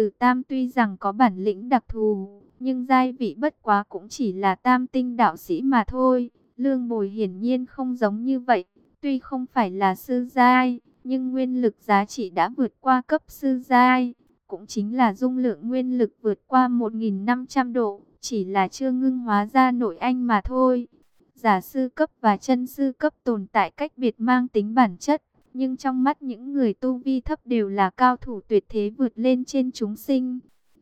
Từ Tam tuy rằng có bản lĩnh đặc thù, nhưng giai vị bất quá cũng chỉ là tam tinh đạo sĩ mà thôi. Lương Bồi hiển nhiên không giống như vậy, tuy không phải là sư giai, nhưng nguyên lực giá trị đã vượt qua cấp sư giai, cũng chính là dung lượng nguyên lực vượt qua 1.500 độ, chỉ là chưa ngưng hóa ra nội anh mà thôi. Giả sư cấp và chân sư cấp tồn tại cách biệt mang tính bản chất, nhưng trong mắt những người tu vi thấp đều là cao thủ tuyệt thế vượt lên trên chúng sinh.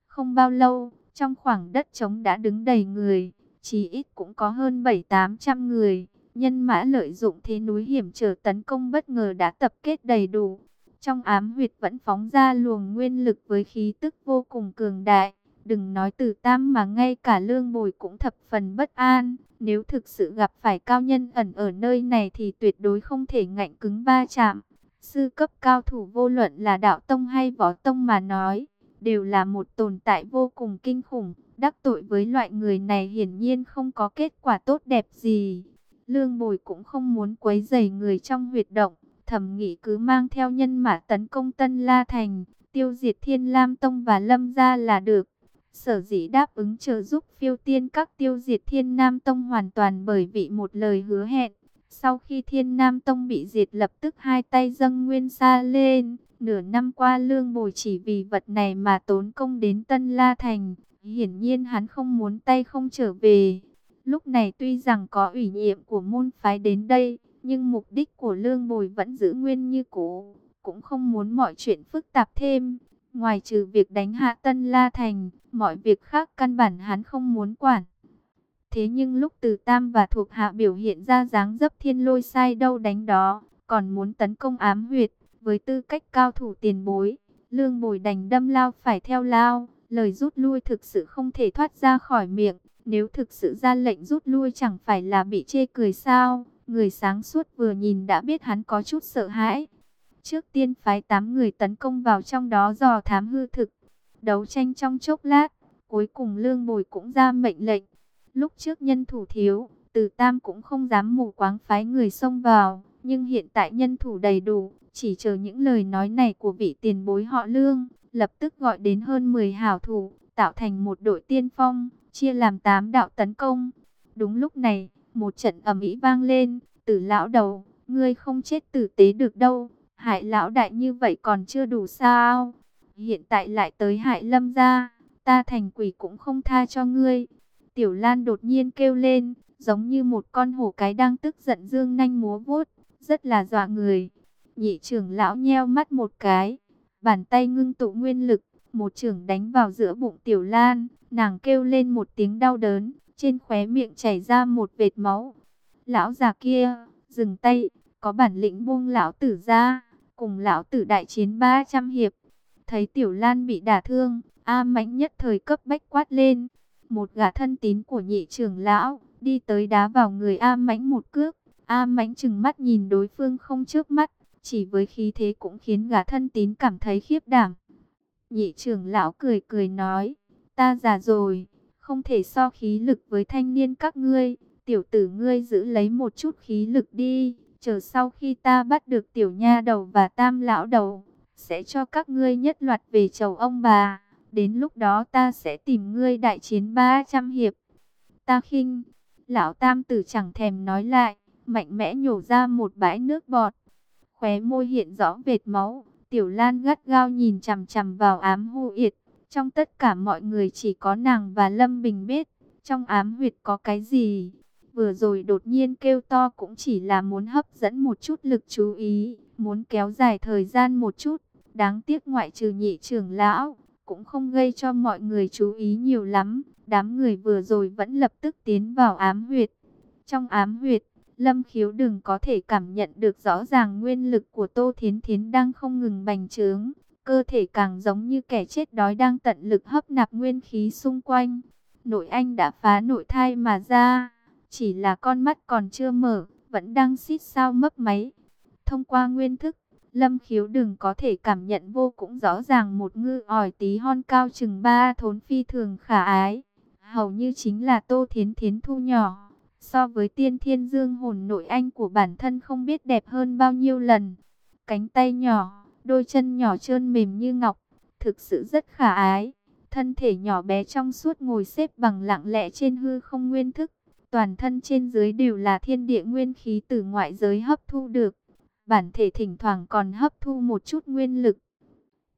Không bao lâu, trong khoảng đất trống đã đứng đầy người, chỉ ít cũng có hơn 7-800 người. Nhân mã lợi dụng thế núi hiểm trở tấn công bất ngờ đã tập kết đầy đủ. Trong ám huyệt vẫn phóng ra luồng nguyên lực với khí tức vô cùng cường đại. Đừng nói từ tam mà ngay cả lương bồi cũng thập phần bất an. Nếu thực sự gặp phải cao nhân ẩn ở nơi này thì tuyệt đối không thể ngạnh cứng ba chạm. Sư cấp cao thủ vô luận là đạo tông hay võ tông mà nói, đều là một tồn tại vô cùng kinh khủng. Đắc tội với loại người này hiển nhiên không có kết quả tốt đẹp gì. Lương Bồi cũng không muốn quấy rầy người trong huyệt động, thẩm nghĩ cứ mang theo nhân mã tấn công Tân La Thành, tiêu diệt Thiên Lam Tông và Lâm Gia là được. Sở dĩ đáp ứng trợ giúp phiêu tiên các tiêu diệt Thiên Nam Tông hoàn toàn bởi vì một lời hứa hẹn. Sau khi Thiên Nam Tông bị diệt lập tức hai tay dâng nguyên xa lên. Nửa năm qua lương bồi chỉ vì vật này mà tốn công đến Tân La Thành. Hiển nhiên hắn không muốn tay không trở về. Lúc này tuy rằng có ủy nhiệm của môn phái đến đây, nhưng mục đích của lương bồi vẫn giữ nguyên như cũ, cũng không muốn mọi chuyện phức tạp thêm. Ngoài trừ việc đánh hạ Tân La Thành, mọi việc khác căn bản hắn không muốn quản. Thế nhưng lúc từ Tam và thuộc hạ biểu hiện ra dáng dấp thiên lôi sai đâu đánh đó, còn muốn tấn công ám huyệt, với tư cách cao thủ tiền bối, lương bồi đành đâm lao phải theo lao, lời rút lui thực sự không thể thoát ra khỏi miệng. Nếu thực sự ra lệnh rút lui chẳng phải là bị chê cười sao? Người sáng suốt vừa nhìn đã biết hắn có chút sợ hãi. Trước tiên phái 8 người tấn công vào trong đó dò thám hư thực. Đấu tranh trong chốc lát, cuối cùng lương bồi cũng ra mệnh lệnh. Lúc trước nhân thủ thiếu, từ tam cũng không dám mù quáng phái người xông vào. Nhưng hiện tại nhân thủ đầy đủ, chỉ chờ những lời nói này của vị tiền bối họ lương. Lập tức gọi đến hơn 10 hảo thủ, tạo thành một đội tiên phong chia làm tám đạo tấn công. Đúng lúc này, một trận ầm ĩ vang lên, tử lão đầu, ngươi không chết tử tế được đâu, hại lão đại như vậy còn chưa đủ sao. Hiện tại lại tới hại lâm gia, ta thành quỷ cũng không tha cho ngươi. Tiểu Lan đột nhiên kêu lên, giống như một con hổ cái đang tức giận dương nanh múa vuốt, rất là dọa người. Nhị trưởng lão nheo mắt một cái, bàn tay ngưng tụ nguyên lực, một trưởng đánh vào giữa bụng Tiểu Lan. Nàng kêu lên một tiếng đau đớn, trên khóe miệng chảy ra một vệt máu. Lão già kia, dừng tay, có bản lĩnh buông lão tử ra, cùng lão tử đại chiến 300 hiệp. Thấy Tiểu Lan bị đả thương, A Mãnh nhất thời cấp bách quát lên. Một gã thân tín của nhị trưởng lão, đi tới đá vào người A Mãnh một cước. A Mãnh chừng mắt nhìn đối phương không trước mắt, chỉ với khí thế cũng khiến gã thân tín cảm thấy khiếp đảm. Nhị trưởng lão cười cười nói, Ta già rồi, không thể so khí lực với thanh niên các ngươi. Tiểu tử ngươi giữ lấy một chút khí lực đi. Chờ sau khi ta bắt được tiểu nha đầu và tam lão đầu, sẽ cho các ngươi nhất loạt về chầu ông bà. Đến lúc đó ta sẽ tìm ngươi đại chiến 300 hiệp. Ta khinh, lão tam tử chẳng thèm nói lại, mạnh mẽ nhổ ra một bãi nước bọt. Khóe môi hiện rõ vệt máu, tiểu lan gắt gao nhìn chằm chằm vào ám hô yệt. Trong tất cả mọi người chỉ có nàng và Lâm Bình biết, trong ám huyệt có cái gì. Vừa rồi đột nhiên kêu to cũng chỉ là muốn hấp dẫn một chút lực chú ý, muốn kéo dài thời gian một chút. Đáng tiếc ngoại trừ nhị trưởng lão, cũng không gây cho mọi người chú ý nhiều lắm. Đám người vừa rồi vẫn lập tức tiến vào ám huyệt. Trong ám huyệt, Lâm khiếu đừng có thể cảm nhận được rõ ràng nguyên lực của Tô Thiến Thiến đang không ngừng bành trướng cơ thể càng giống như kẻ chết đói đang tận lực hấp nạp nguyên khí xung quanh. Nội anh đã phá nội thai mà ra, chỉ là con mắt còn chưa mở, vẫn đang xít sao mấp máy. Thông qua nguyên thức, Lâm khiếu đừng có thể cảm nhận vô cũng rõ ràng một ngư ỏi tí hon cao chừng ba thốn phi thường khả ái. Hầu như chính là tô thiến thiến thu nhỏ. So với tiên thiên dương hồn nội anh của bản thân không biết đẹp hơn bao nhiêu lần. Cánh tay nhỏ, đôi chân nhỏ trơn mềm như ngọc, thực sự rất khả ái. Thân thể nhỏ bé trong suốt ngồi xếp bằng lặng lẽ trên hư không nguyên thức. Toàn thân trên dưới đều là thiên địa nguyên khí từ ngoại giới hấp thu được. Bản thể thỉnh thoảng còn hấp thu một chút nguyên lực.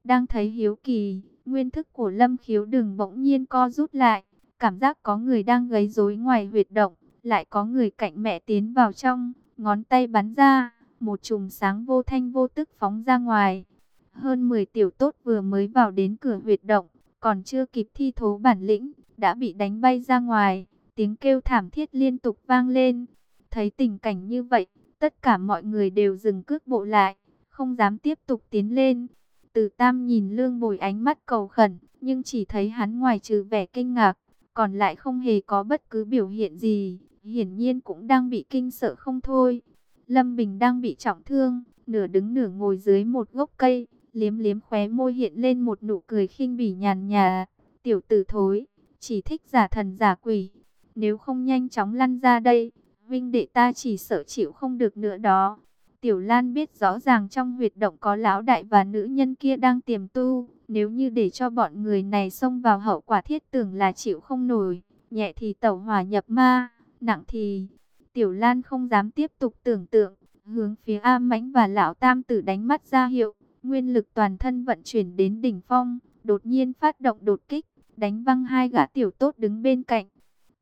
Đang thấy hiếu kỳ, nguyên thức của lâm khiếu đừng bỗng nhiên co rút lại. Cảm giác có người đang gây rối ngoài huyệt động, lại có người cạnh mẹ tiến vào trong, ngón tay bắn ra, một chùm sáng vô thanh vô tức phóng ra ngoài. Hơn 10 tiểu tốt vừa mới vào đến cửa huyệt động, còn chưa kịp thi thố bản lĩnh, đã bị đánh bay ra ngoài, tiếng kêu thảm thiết liên tục vang lên. Thấy tình cảnh như vậy, tất cả mọi người đều dừng cước bộ lại, không dám tiếp tục tiến lên. Từ Tam nhìn Lương Bồi ánh mắt cầu khẩn, nhưng chỉ thấy hắn ngoài trừ vẻ kinh ngạc, còn lại không hề có bất cứ biểu hiện gì, hiển nhiên cũng đang bị kinh sợ không thôi. Lâm Bình đang bị trọng thương, nửa đứng nửa ngồi dưới một gốc cây, liếm liếm khóe môi hiện lên một nụ cười khinh bỉ nhàn nhà. Tiểu tử thối, chỉ thích giả thần giả quỷ. Nếu không nhanh chóng lăn ra đây, vinh đệ ta chỉ sợ chịu không được nữa đó. Tiểu Lan biết rõ ràng trong huyệt động có lão đại và nữ nhân kia đang tiềm tu. Nếu như để cho bọn người này xông vào hậu quả thiết tưởng là chịu không nổi. Nhẹ thì tẩu hỏa nhập ma, nặng thì... Tiểu Lan không dám tiếp tục tưởng tượng, hướng phía A Mãnh và Lão Tam Tử đánh mắt ra hiệu, nguyên lực toàn thân vận chuyển đến đỉnh phong, đột nhiên phát động đột kích, đánh văng hai gã tiểu tốt đứng bên cạnh.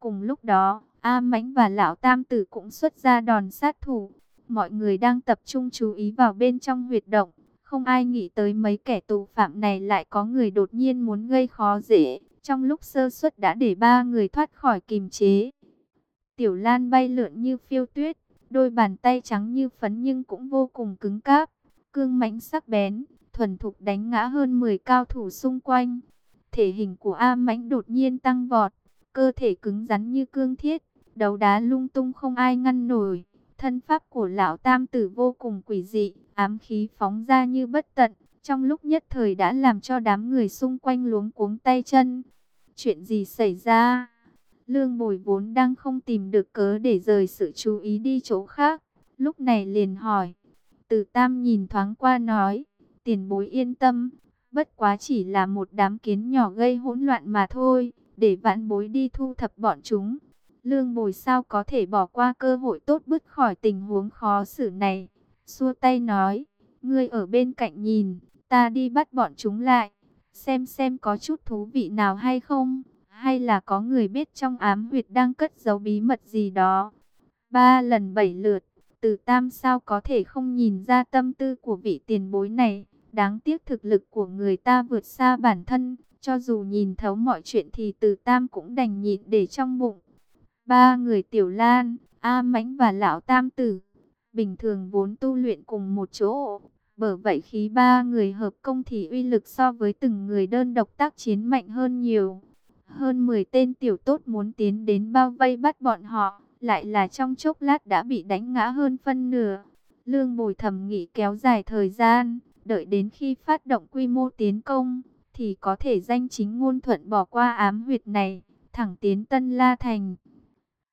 Cùng lúc đó, A Mãnh và Lão Tam Tử cũng xuất ra đòn sát thủ. Mọi người đang tập trung chú ý vào bên trong huyệt động, không ai nghĩ tới mấy kẻ tù phạm này lại có người đột nhiên muốn gây khó dễ. Trong lúc sơ suất đã để ba người thoát khỏi kìm chế. Tiểu Lan bay lượn như phiêu tuyết, đôi bàn tay trắng như phấn nhưng cũng vô cùng cứng cáp, cương mãnh sắc bén, thuần thục đánh ngã hơn 10 cao thủ xung quanh. Thể hình của A Mãnh đột nhiên tăng vọt, cơ thể cứng rắn như cương thiết, đấu đá lung tung không ai ngăn nổi. Thân pháp của lão tam tử vô cùng quỷ dị, ám khí phóng ra như bất tận, trong lúc nhất thời đã làm cho đám người xung quanh luống cuống tay chân. Chuyện gì xảy ra? Lương bồi vốn đang không tìm được cớ để rời sự chú ý đi chỗ khác. Lúc này liền hỏi. Từ tam nhìn thoáng qua nói. Tiền bối yên tâm. Bất quá chỉ là một đám kiến nhỏ gây hỗn loạn mà thôi. Để vãn bối đi thu thập bọn chúng. Lương bồi sao có thể bỏ qua cơ hội tốt bứt khỏi tình huống khó xử này. Xua tay nói. Ngươi ở bên cạnh nhìn. Ta đi bắt bọn chúng lại. Xem xem có chút thú vị nào hay không hay là có người biết trong ám huyệt đang cất giấu bí mật gì đó. Ba lần bảy lượt, từ tam sao có thể không nhìn ra tâm tư của vị tiền bối này. Đáng tiếc thực lực của người ta vượt xa bản thân, cho dù nhìn thấu mọi chuyện thì từ tam cũng đành nhịn để trong bụng. Ba người tiểu lan, A Mãnh và Lão Tam Tử, bình thường vốn tu luyện cùng một chỗ. Bởi vậy khí ba người hợp công thì uy lực so với từng người đơn độc tác chiến mạnh hơn nhiều. Hơn 10 tên tiểu tốt muốn tiến đến bao vây bắt bọn họ, lại là trong chốc lát đã bị đánh ngã hơn phân nửa. Lương bồi thầm nghĩ kéo dài thời gian, đợi đến khi phát động quy mô tiến công, thì có thể danh chính ngôn thuận bỏ qua ám huyệt này, thẳng tiến Tân La Thành.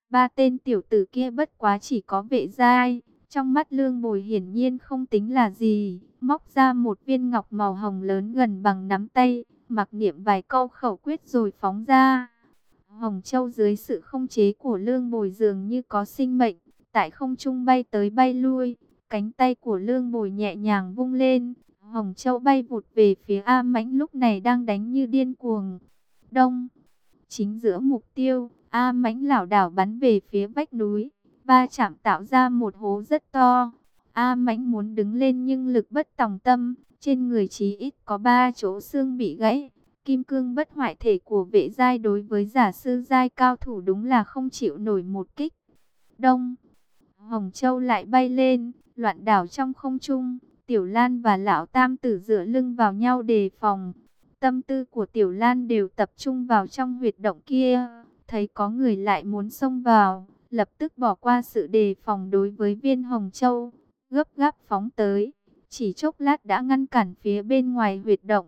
Ba tên tiểu tử kia bất quá chỉ có vệ giai, trong mắt lương bồi hiển nhiên không tính là gì, móc ra một viên ngọc màu hồng lớn gần bằng nắm tay, mặc niệm vài câu khẩu quyết rồi phóng ra. Hồng Châu dưới sự không chế của lương bồi dường như có sinh mệnh, tại không trung bay tới bay lui, cánh tay của lương bồi nhẹ nhàng vung lên, Hồng Châu bay vụt về phía A Mãnh lúc này đang đánh như điên cuồng. Đông, chính giữa mục tiêu, A Mãnh lảo đảo bắn về phía vách núi, ba chạm tạo ra một hố rất to. A Mãnh muốn đứng lên nhưng lực bất tòng tâm, trên người chí ít có ba chỗ xương bị gãy. Kim cương bất hoại thể của vệ giai đối với giả sư giai cao thủ đúng là không chịu nổi một kích. Đông, Hồng Châu lại bay lên, loạn đảo trong không trung. Tiểu Lan và Lão Tam tử dựa lưng vào nhau đề phòng. Tâm tư của Tiểu Lan đều tập trung vào trong huyệt động kia. Thấy có người lại muốn xông vào, lập tức bỏ qua sự đề phòng đối với viên Hồng Châu. Gấp gáp phóng tới chỉ chốc lát đã ngăn cản phía bên ngoài huyệt động.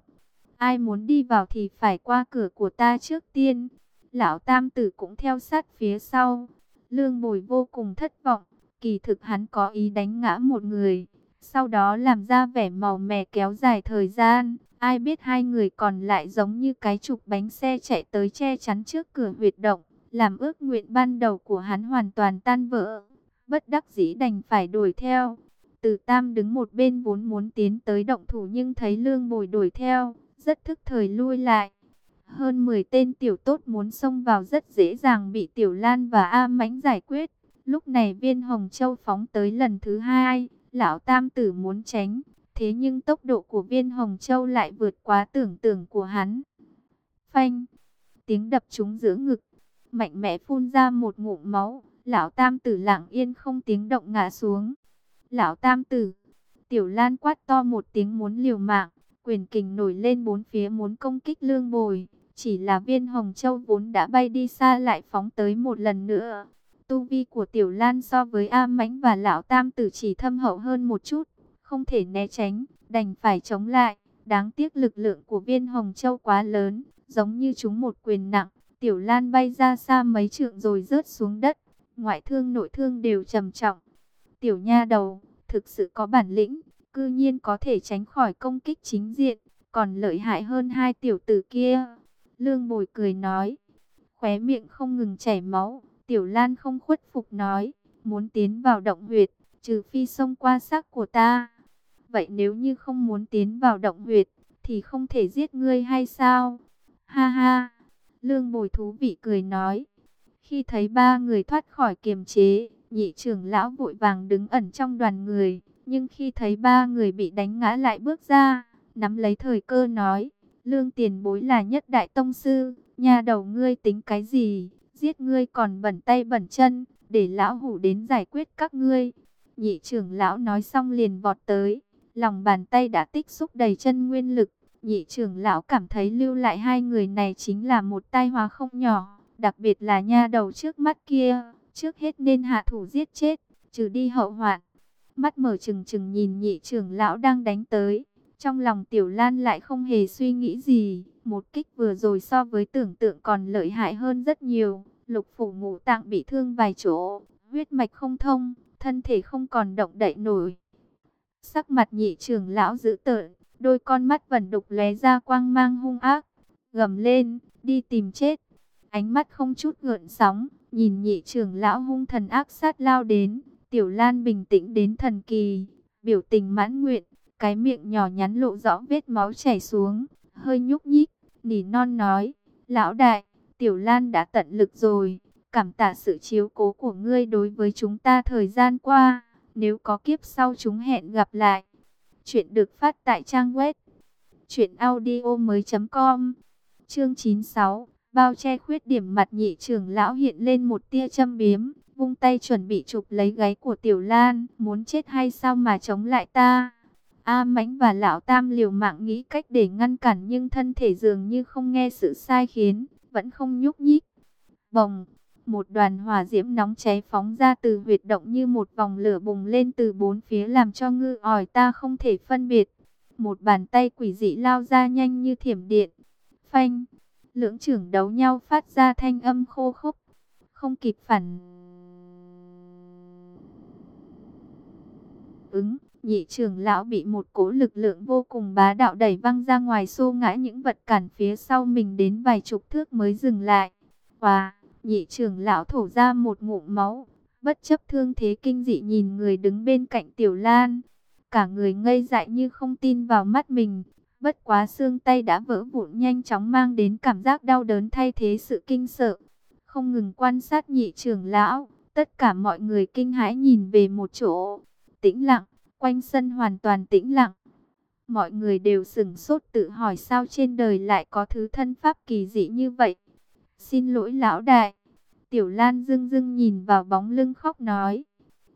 Ai muốn đi vào thì phải qua cửa của ta trước tiên. Lão Tam Tử cũng theo sát phía sau. Lương Bồi vô cùng thất vọng. Kỳ thực hắn có ý đánh ngã một người. Sau đó làm ra vẻ màu mè kéo dài thời gian. Ai biết hai người còn lại giống như cái trục bánh xe chạy tới che chắn trước cửa huyệt động, làm ước nguyện ban đầu của hắn hoàn toàn tan vỡ. Bất đắc dĩ đành phải đuổi theo. Từ Tam đứng một bên vốn muốn tiến tới động thủ nhưng thấy lương bồi đuổi theo, rất thức thời lui lại. Hơn 10 tên tiểu tốt muốn xông vào rất dễ dàng bị Tiểu Lan và A Mãnh giải quyết. Lúc này viên Hồng Châu phóng tới lần thứ hai, lão Tam tử muốn tránh, thế nhưng tốc độ của viên Hồng Châu lại vượt quá tưởng tượng của hắn. Phanh, tiếng đập trúng giữa ngực, mạnh mẽ phun ra một ngụm máu, lão Tam tử lặng yên không tiếng động ngã xuống. Lão Tam tử, Tiểu Lan quát to một tiếng muốn liều mạng, quyền kình nổi lên bốn phía muốn công kích lương bồi. Chỉ là viên hồng châu vốn đã bay đi xa lại phóng tới một lần nữa. Tu vi của Tiểu Lan so với A Mãnh và Lão Tam Tử chỉ thâm hậu hơn một chút. Không thể né tránh, đành phải chống lại. Đáng tiếc lực lượng của viên hồng châu quá lớn, giống như chúng một quyền nặng. Tiểu Lan bay ra xa mấy trượng rồi rớt xuống đất. Ngoại thương nội thương đều trầm trọng. Tiểu nha đầu, thực sự có bản lĩnh, cư nhiên có thể tránh khỏi công kích chính diện, còn lợi hại hơn hai tiểu tử kia. Lương Bồi cười nói, khóe miệng không ngừng chảy máu. Tiểu Lan không khuất phục nói, muốn tiến vào động huyệt, trừ phi xông qua xác của ta. Vậy nếu như không muốn tiến vào động huyệt, thì không thể giết ngươi hay sao? Ha ha! Lương Bồi thú vị cười nói. Khi thấy ba người thoát khỏi kiềm chế, nhị trưởng lão vội vàng đứng ẩn trong đoàn người. Nhưng khi thấy ba người bị đánh ngã lại bước ra, nắm lấy thời cơ nói, Lương tiền bối là nhất đại tông sư, nhà đầu ngươi tính cái gì, giết ngươi còn bẩn tay bẩn chân, để lão hủ đến giải quyết các ngươi. Nhị trưởng lão nói xong liền vọt tới, lòng bàn tay đã tích xúc đầy chân nguyên lực. Nhị trưởng lão cảm thấy lưu lại hai người này chính là một tai hóa không nhỏ, đặc biệt là nha đầu trước mắt kia, trước hết nên hạ thủ giết chết, trừ đi hậu hoạn. Mắt mở trừng trừng nhìn nhị trưởng lão đang đánh tới, trong lòng Tiểu Lan lại không hề suy nghĩ gì, một kích vừa rồi so với tưởng tượng còn lợi hại hơn rất nhiều. Lục phủ ngũ tạng bị thương vài chỗ, huyết mạch không thông, thân thể không còn động đậy nổi. Sắc mặt nhị trưởng lão dữ tợn, đôi con mắt vẩn đục lóe ra quang mang hung ác, gầm lên, đi tìm chết. Ánh mắt không chút gợn sóng, nhìn nhị trưởng lão hung thần ác sát lao đến, Tiểu Lan bình tĩnh đến thần kỳ, biểu tình mãn nguyện, cái miệng nhỏ nhắn lộ rõ vết máu chảy xuống, hơi nhúc nhích, nỉ non nói, lão đại, Tiểu Lan đã tận lực rồi, cảm tạ sự chiếu cố của ngươi đối với chúng ta thời gian qua, nếu có kiếp sau chúng hẹn gặp lại. Chuyện được phát tại trang web truyệnaudiomoi.com. Chương 96, bao che khuyết điểm mặt nhị trưởng lão hiện lên một tia châm biếm, vung tay chuẩn bị chụp lấy gáy của Tiểu Lan, muốn chết hay sao mà chống lại ta? A Mãnh và Lão Tam liều mạng nghĩ cách để ngăn cản nhưng thân thể dường như không nghe sự sai khiến, vẫn không nhúc nhích. Bồng, một đoàn hỏa diễm nóng cháy phóng ra từ huyệt động như một vòng lửa bùng lên từ bốn phía làm cho ngư ỏi ta không thể phân biệt. Một bàn tay quỷ dị lao ra nhanh như thiểm điện. Phanh, lưỡng trưởng đấu nhau phát ra thanh âm khô khốc, không kịp phản ứng nhị trưởng lão bị một cỗ lực lượng vô cùng bá đạo đẩy văng ra ngoài xô ngã những vật cản phía sau mình đến vài chục thước mới dừng lại. Và nhị trưởng lão thổ ra một ngụm máu, bất chấp thương thế kinh dị nhìn người đứng bên cạnh tiểu lan. Cả người ngây dại như không tin vào mắt mình, bất quá xương tay đã vỡ vụn nhanh chóng mang đến cảm giác đau đớn thay thế sự kinh sợ. Không ngừng quan sát nhị trưởng lão, tất cả mọi người kinh hãi nhìn về một chỗ, tĩnh lặng. Quanh sân hoàn toàn tĩnh lặng. Mọi người đều sửng sốt tự hỏi sao trên đời lại có thứ thân pháp kỳ dị như vậy. Xin lỗi lão đại. Tiểu Lan dưng dưng nhìn vào bóng lưng khóc nói.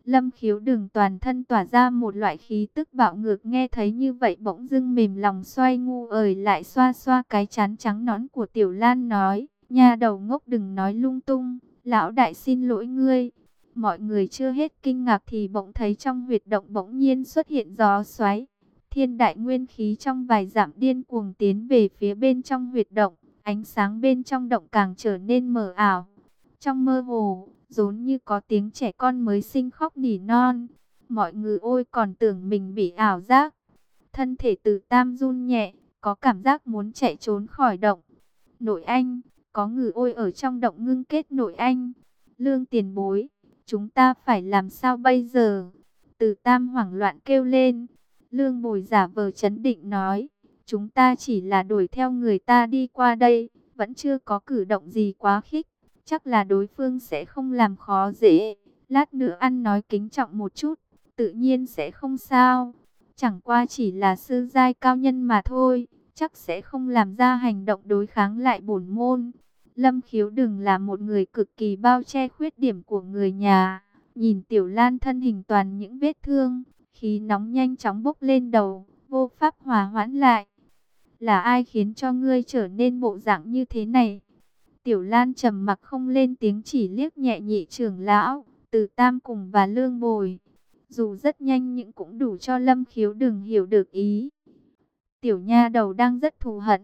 Lâm khiếu đường toàn thân tỏa ra một loại khí tức bạo ngược nghe thấy như vậy bỗng dưng mềm lòng xoay ngu ời lại xoa xoa cái chán trắng nón của Tiểu Lan nói. Nhà đầu ngốc đừng nói lung tung, lão đại xin lỗi ngươi. Mọi người chưa hết kinh ngạc thì bỗng thấy trong huyệt động bỗng nhiên xuất hiện gió xoáy. Thiên đại nguyên khí trong vài giảm điên cuồng tiến về phía bên trong huyệt động. Ánh sáng bên trong động càng trở nên mờ ảo. Trong mơ hồ, rốn như có tiếng trẻ con mới sinh khóc nỉ non. Mọi người ôi còn tưởng mình bị ảo giác. Thân thể từ tam run nhẹ, có cảm giác muốn chạy trốn khỏi động. Nội anh, có ngừ ôi ở trong động ngưng kết nội anh. Lương tiền bối, chúng ta phải làm sao bây giờ? Từ tam hoảng loạn kêu lên. Lương bồi giả vờ chấn định nói, chúng ta chỉ là đuổi theo người ta đi qua đây, vẫn chưa có cử động gì quá khích. Chắc là đối phương sẽ không làm khó dễ. Lát nữa ăn nói kính trọng một chút, tự nhiên sẽ không sao. Chẳng qua chỉ là sư giai cao nhân mà thôi, chắc sẽ không làm ra hành động đối kháng lại bổn môn. Lâm khiếu đừng là một người cực kỳ bao che khuyết điểm của người nhà. Nhìn tiểu lan thân hình toàn những vết thương, khí nóng nhanh chóng bốc lên đầu, vô pháp hòa hoãn lại. Là ai khiến cho ngươi trở nên bộ dạng như thế này? Tiểu lan trầm mặc không lên tiếng chỉ liếc nhẹ nhị trưởng lão, từ tam cùng và lương bồi. Dù rất nhanh nhưng cũng đủ cho lâm khiếu đừng hiểu được ý. Tiểu nha đầu đang rất thù hận.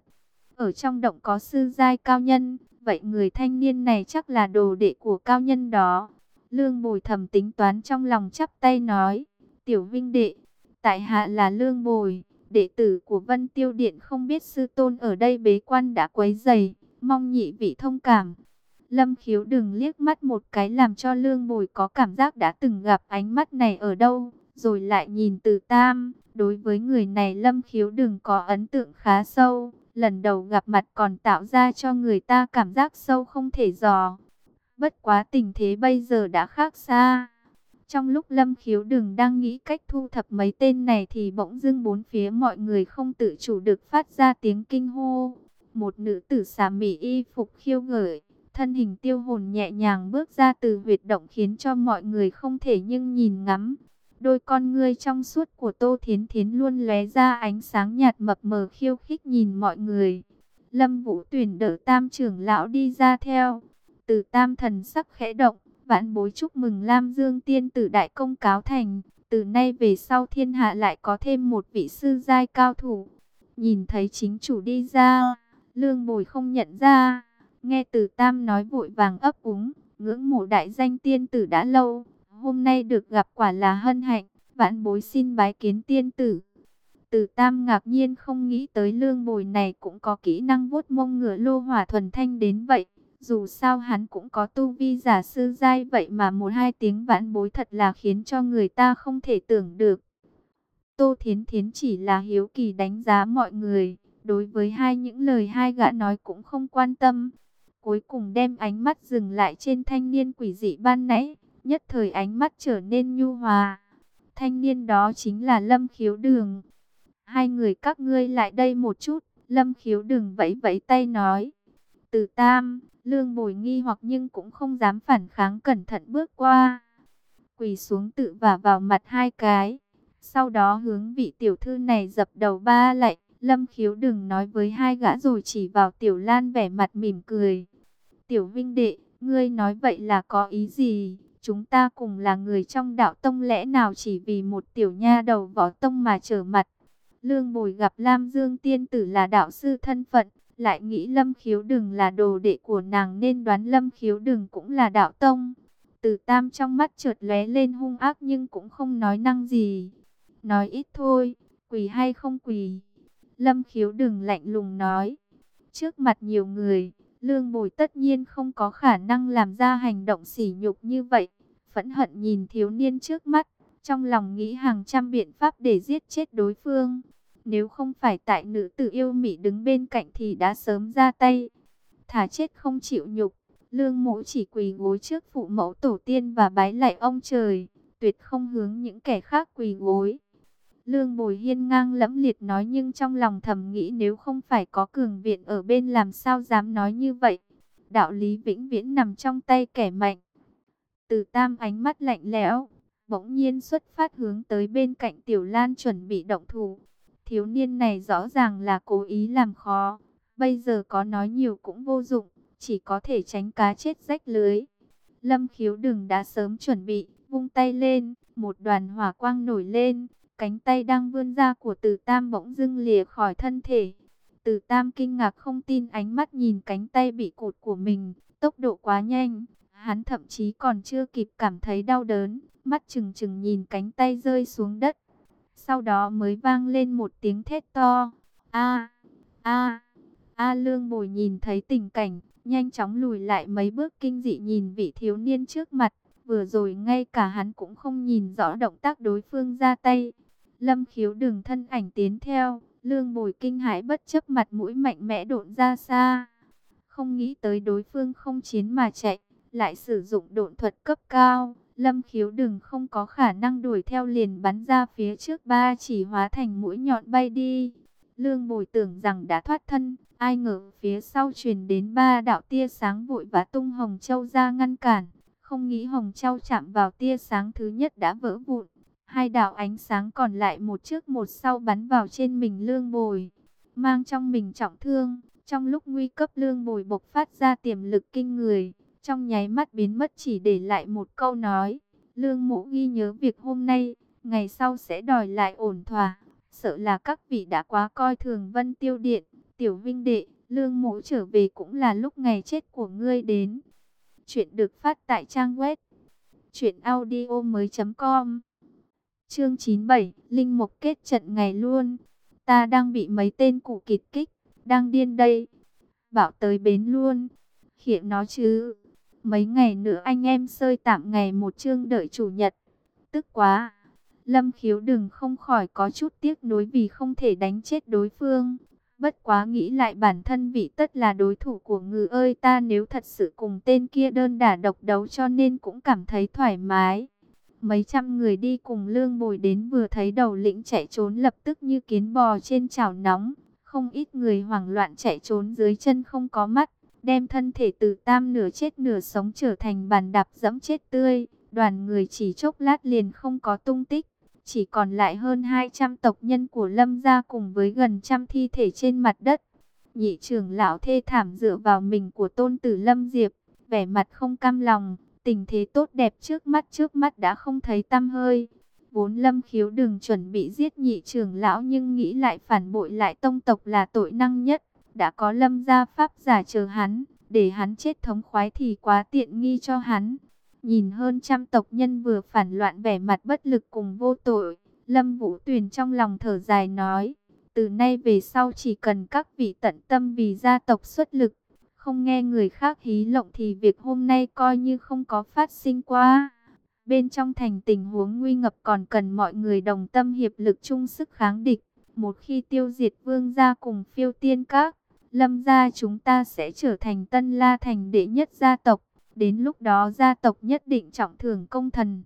Ở trong động có sư giai cao nhân, vậy người thanh niên này chắc là đồ đệ của cao nhân đó. Lương bồi thầm tính toán trong lòng chắp tay nói, tiểu vinh đệ, tại hạ là lương bồi, đệ tử của Vân Tiêu Điện không biết sư tôn ở đây bế quan đã quấy dày, mong nhị vị thông cảm. Lâm khiếu đừng liếc mắt một cái làm cho lương bồi có cảm giác đã từng gặp ánh mắt này ở đâu, rồi lại nhìn từ tam. Đối với người này lâm khiếu đừng có ấn tượng khá sâu, lần đầu gặp mặt còn tạo ra cho người ta cảm giác sâu không thể dò. Bất quá tình thế bây giờ đã khác xa. Trong lúc Lâm Khiếu Đừng đang nghĩ cách thu thập mấy tên này thì bỗng dưng bốn phía mọi người không tự chủ được phát ra tiếng kinh hô. Một nữ tử xà mị y phục khiêu gợi, thân hình tiêu hồn nhẹ nhàng bước ra từ huyệt động khiến cho mọi người không thể nhưng nhìn ngắm. Đôi con ngươi trong suốt của Tô Thiến Thiến luôn lóe ra ánh sáng nhạt mập mờ khiêu khích nhìn mọi người. Lâm Vũ Tuyển đỡ tam trưởng lão đi ra theo. Từ tam thần sắc khẽ động, vãn bối chúc mừng Lam Dương tiên tử đại công cáo thành. Từ nay về sau thiên hạ lại có thêm một vị sư giai cao thủ. Nhìn thấy chính chủ đi ra, lương bồi không nhận ra. Nghe từ tam nói vội vàng ấp úng, ngưỡng mộ đại danh tiên tử đã lâu. Hôm nay được gặp quả là hân hạnh, vãn bối xin bái kiến tiên tử. Từ tam ngạc nhiên không nghĩ tới lương bồi này cũng có kỹ năng vuốt mông ngựa lô hỏa thuần thanh đến vậy. Dù sao hắn cũng có tu vi giả sư giai vậy mà một hai tiếng vãn bối thật là khiến cho người ta không thể tưởng được. Tô Thiến Thiến chỉ là hiếu kỳ đánh giá mọi người, đối với hai những lời hai gã nói cũng không quan tâm. Cuối cùng đem ánh mắt dừng lại trên thanh niên quỷ dị ban nãy, nhất thời ánh mắt trở nên nhu hòa. Thanh niên đó chính là Lâm Khiếu Đường. Hai người các ngươi lại đây một chút, Lâm Khiếu Đường vẫy vẫy tay nói. Từ tam, lương bồi nghi hoặc nhưng cũng không dám phản kháng cẩn thận bước qua. Quỳ xuống tự vả vào mặt hai cái. Sau đó hướng vị tiểu thư này dập đầu ba lại Lâm khiếu đừng nói với hai gã rồi chỉ vào tiểu lan vẻ mặt mỉm cười. Tiểu vinh đệ, ngươi nói vậy là có ý gì? Chúng ta cùng là người trong đạo tông lẽ nào chỉ vì một tiểu nha đầu võ tông mà trở mặt. Lương bồi gặp Lam Dương tiên tử là đạo sư thân phận, lại nghĩ Lâm Khiếu Đừng là đồ đệ của nàng nên đoán Lâm Khiếu Đừng cũng là đạo tông. Từ tam trong mắt trượt lóe lên hung ác nhưng cũng không nói năng gì. Nói ít thôi, quỳ hay không quỳ. Lâm Khiếu Đừng lạnh lùng nói. Trước mặt nhiều người, Lương Bồi tất nhiên không có khả năng làm ra hành động sỉ nhục như vậy. Phẫn hận nhìn thiếu niên trước mắt, trong lòng nghĩ hàng trăm biện pháp để giết chết đối phương. Nếu không phải tại nữ tử yêu mỹ đứng bên cạnh thì đã sớm ra tay. Thả chết không chịu nhục. Lương mộ chỉ quỳ gối trước phụ mẫu tổ tiên và bái lạy ông trời. Tuyệt không hướng những kẻ khác quỳ gối. Lương bồi hiên ngang lẫm liệt nói nhưng trong lòng thầm nghĩ nếu không phải có cường viện ở bên làm sao dám nói như vậy. Đạo lý vĩnh viễn nằm trong tay kẻ mạnh. Từ tam ánh mắt lạnh lẽo, bỗng nhiên xuất phát hướng tới bên cạnh Tiểu Lan chuẩn bị động thủ. Thiếu niên này rõ ràng là cố ý làm khó. Bây giờ có nói nhiều cũng vô dụng, chỉ có thể tránh cá chết rách lưới. Lâm khiếu đừng đã sớm chuẩn bị, vung tay lên, một đoàn hỏa quang nổi lên. Cánh tay đang vươn ra của Từ Tam bỗng dưng lìa khỏi thân thể. Từ Tam kinh ngạc không tin ánh mắt nhìn cánh tay bị cụt của mình, tốc độ quá nhanh. Hắn thậm chí còn chưa kịp cảm thấy đau đớn, mắt chừng chừng nhìn cánh tay rơi xuống đất. Sau đó mới vang lên một tiếng thét to. A, A, A Lương Bồi nhìn thấy tình cảnh, nhanh chóng lùi lại mấy bước kinh dị nhìn vị thiếu niên trước mặt. Vừa rồi ngay cả hắn cũng không nhìn rõ động tác đối phương ra tay. Lâm khiếu đường thân ảnh tiến theo, lương bồi kinh hãi bất chấp mặt mũi mạnh mẽ độn ra xa. Không nghĩ tới đối phương không chiến mà chạy, lại sử dụng độn thuật cấp cao. Lâm khiếu đừng không có khả năng đuổi theo liền bắn ra phía trước ba chỉ hóa thành mũi nhọn bay đi. Lương bồi tưởng rằng đã thoát thân, ai ngờ phía sau truyền đến ba đạo tia sáng vội và tung hồng châu ra ngăn cản. Không nghĩ hồng châu chạm vào tia sáng thứ nhất đã vỡ vụn. Hai đạo ánh sáng còn lại một trước một sau bắn vào trên mình lương bồi. Mang trong mình trọng thương, trong lúc nguy cấp lương bồi bộc phát ra tiềm lực kinh người. Trong nháy mắt biến mất chỉ để lại một câu nói. Lương mũ ghi nhớ việc hôm nay, ngày sau sẽ đòi lại ổn thỏa. Sợ là các vị đã quá coi thường vân tiêu điện, tiểu vinh đệ, lương mũ trở về cũng là lúc ngày chết của ngươi đến. Chuyện được phát tại trang web truyệnaudiomoi.com. Chương 97, Linh Mục kết trận ngày luôn. Ta đang bị mấy tên cụ kịt kích, đang điên đây. Bảo tới bến luôn. Hiện nó chứ. Mấy ngày nữa anh em sơi tạm ngày một chương đợi chủ nhật. Tức quá. Lâm khiếu đừng không khỏi có chút tiếc nuối vì không thể đánh chết đối phương. Bất quá nghĩ lại bản thân vị tất là đối thủ của ngư ơi ta nếu thật sự cùng tên kia đơn đả độc đấu cho nên cũng cảm thấy thoải mái. Mấy trăm người đi cùng lương bồi đến vừa thấy đầu lĩnh chạy trốn lập tức như kiến bò trên chảo nóng. Không ít người hoảng loạn chạy trốn dưới chân không có mắt, đem thân thể từ tam nửa chết nửa sống trở thành bàn đạp dẫm chết tươi. Đoàn người chỉ chốc lát liền không có tung tích chỉ còn lại hơn 200 tộc nhân của Lâm gia cùng với gần trăm thi thể trên mặt đất. Nhị trưởng lão thê thảm dựa vào mình của tôn tử Lâm Diệp, vẻ mặt không cam lòng, tình thế tốt đẹp trước mắt trước mắt đã không thấy tăm hơi. Vốn Lâm khiếu đừng chuẩn bị giết nhị trưởng lão nhưng nghĩ lại phản bội lại tông tộc là tội năng nhất. Đã có Lâm gia pháp giả chờ hắn, để hắn chết thống khoái thì quá tiện nghi cho hắn. Nhìn hơn trăm tộc nhân vừa phản loạn vẻ mặt bất lực cùng vô tội, Lâm Vũ Tuyền trong lòng thở dài nói, từ nay về sau chỉ cần các vị tận tâm vì gia tộc xuất lực, không nghe người khác hí lộng thì việc hôm nay coi như không có phát sinh qua. Bên trong thành tình huống nguy ngập còn cần mọi người đồng tâm hiệp lực chung sức kháng địch. Một khi tiêu diệt vương gia cùng phiêu tiên các, lâm gia chúng ta sẽ trở thành tân la thành đệ nhất gia tộc. Đến lúc đó gia tộc nhất định trọng thưởng công thần.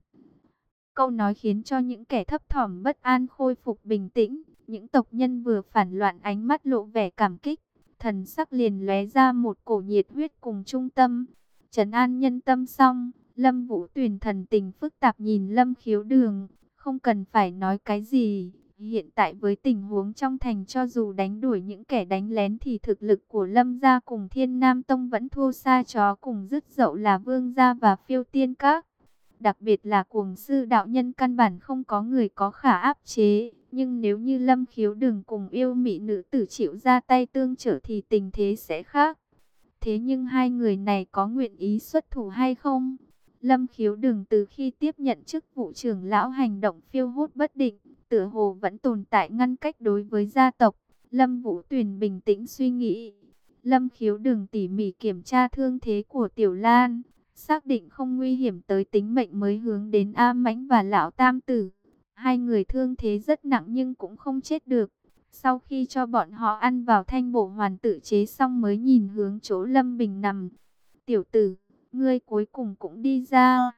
Câu nói khiến cho những kẻ thấp thỏm bất an khôi phục bình tĩnh. Những tộc nhân vừa phản loạn ánh mắt lộ vẻ cảm kích. Thần sắc liền lóe ra một cổ nhiệt huyết cùng trung tâm. Trấn an nhân tâm xong, Lâm Vũ Tuyền thần tình phức tạp nhìn Lâm Khiếu Đường, không cần phải nói cái gì, Hiện tại với tình huống trong thành cho dù đánh đuổi những kẻ đánh lén thì thực lực của Lâm gia cùng Thiên Nam Tông vẫn thua xa chó cùng dứt dậu là Vương gia và Phiêu Tiên Các. Đặc biệt là cuồng sư đạo nhân căn bản không có người có khả áp chế. Nhưng nếu như Lâm khiếu đừng cùng yêu mị nữ tử chịu ra tay tương trở thì tình thế sẽ khác. Thế nhưng hai người này có nguyện ý xuất thủ hay không? Lâm khiếu đừng từ khi tiếp nhận chức vụ trưởng lão hành động phiêu hốt bất định tựa hồ vẫn tồn tại ngăn cách đối với gia tộc. Lâm Vũ Tuyền bình tĩnh suy nghĩ. Lâm Khiếu đừng tỉ mỉ kiểm tra thương thế của Tiểu Lan, xác định không nguy hiểm tới tính mệnh mới hướng đến A Mãnh và Lão Tam Tử. Hai người thương thế rất nặng nhưng cũng không chết được. Sau khi cho bọn họ ăn vào thanh bổ hoàn tự chế xong mới nhìn hướng chỗ Lâm Bình nằm. Tiểu tử, ngươi cuối cùng cũng đi ra.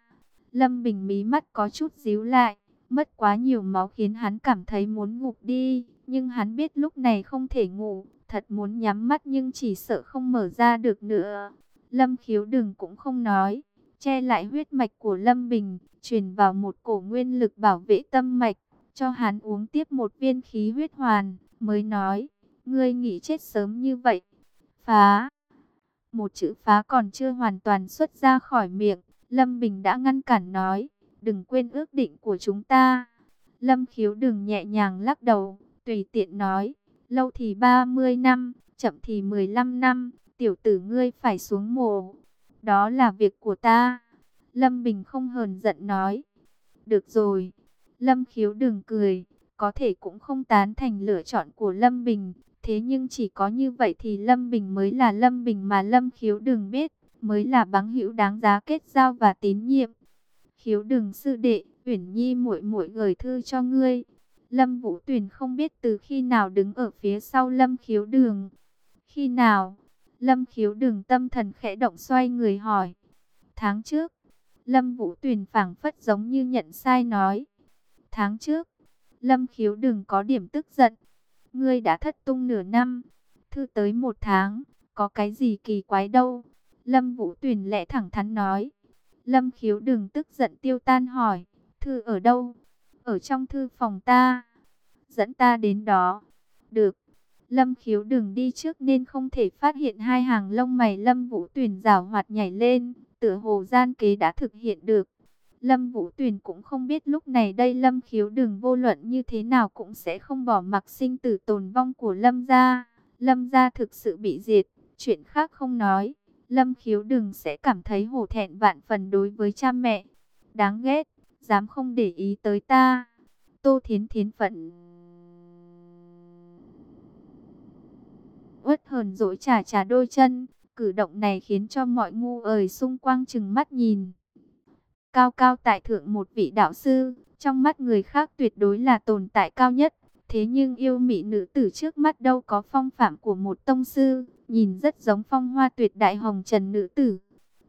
Lâm Bình mí mắt có chút díu lại. Mất quá nhiều máu khiến hắn cảm thấy muốn ngủ đi, nhưng hắn biết lúc này không thể ngủ, thật muốn nhắm mắt nhưng chỉ sợ không mở ra được nữa. Lâm khiếu đừng cũng không nói, che lại huyết mạch của Lâm Bình, truyền vào một cổ nguyên lực bảo vệ tâm mạch, cho hắn uống tiếp một viên khí huyết hoàn, mới nói, ngươi nghĩ chết sớm như vậy. Phá! Một chữ phá còn chưa hoàn toàn xuất ra khỏi miệng, Lâm Bình đã ngăn cản nói, đừng quên ước định của chúng ta. Lâm khiếu đừng nhẹ nhàng lắc đầu, tùy tiện nói, lâu thì 30 năm, chậm thì 15 năm, tiểu tử ngươi phải xuống mồ. Đó là việc của ta. Lâm Bình không hờn giận nói. Được rồi. Lâm khiếu đừng cười, có thể cũng không tán thành lựa chọn của Lâm Bình. Thế nhưng chỉ có như vậy thì Lâm Bình mới là Lâm Bình mà Lâm Khiếu đừng biết, mới là báng hữu đáng giá kết giao và tín nhiệm. Khiếu đừng sư đệ, Uyển Nhi muội muội gửi thư cho ngươi. Lâm Vũ Tuyền không biết từ khi nào đứng ở phía sau Lâm Khiếu Đường. Khi nào? Lâm Khiếu Đường tâm thần khẽ động xoay người hỏi. Tháng trước, Lâm Vũ Tuyền phảng phất giống như nhận sai nói. Tháng trước, Lâm Khiếu Đường có điểm tức giận. Ngươi đã thất tung nửa năm, thư tới một tháng, có cái gì kỳ quái đâu. Lâm Vũ Tuyền lẽ thẳng thắn nói. Lâm Khiếu Đường tức giận tiêu tan hỏi, thư ở đâu? Ở trong thư phòng ta. Dẫn ta đến đó. Được. Lâm khiếu đừng đi trước nên không thể phát hiện hai hàng lông mày Lâm Vũ Tuyền rào hoạt nhảy lên. Tựa hồ gian kế đã thực hiện được. Lâm Vũ Tuyền cũng không biết lúc này đây Lâm khiếu đừng vô luận như thế nào cũng sẽ không bỏ mặc sinh tử tồn vong của Lâm gia. Lâm gia thực sự bị diệt, chuyện khác không nói. Lâm khiếu đừng sẽ cảm thấy hổ thẹn vạn phần đối với cha mẹ. Đáng ghét, dám không để ý tới ta. Tô Thiến Thiến phận. Uất hờn dỗi trả trả đôi chân. Cử động này khiến cho mọi ngu ời xung quanh chừng mắt nhìn. Cao cao tại thượng một vị đạo sư, trong mắt người khác tuyệt đối là tồn tại cao nhất. Thế nhưng yêu mỹ nữ tử trước mắt đâu có phong phạm của một tông sư, nhìn rất giống phong hoa tuyệt đại hồng trần nữ tử.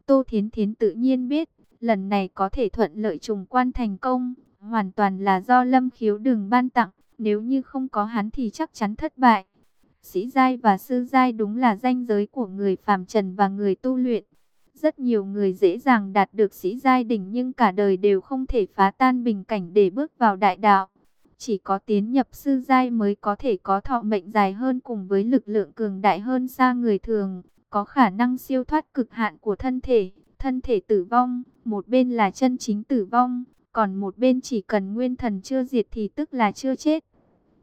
Tô Thiến Thiến tự nhiên biết, lần này có thể thuận lợi trùng quan thành công, hoàn toàn là do lâm khiếu đường ban tặng, nếu như không có hắn thì chắc chắn thất bại. Sĩ giai và sư giai đúng là danh giới của người phàm trần và người tu luyện. Rất nhiều người dễ dàng đạt được sĩ giai đỉnh nhưng cả đời đều không thể phá tan bình cảnh để bước vào đại đạo. Chỉ có tiến nhập sư giai mới có thể có thọ mệnh dài hơn cùng với lực lượng cường đại hơn xa người thường, có khả năng siêu thoát cực hạn của thân thể, thân thể tử vong, một bên là chân chính tử vong, còn một bên chỉ cần nguyên thần chưa diệt thì tức là chưa chết.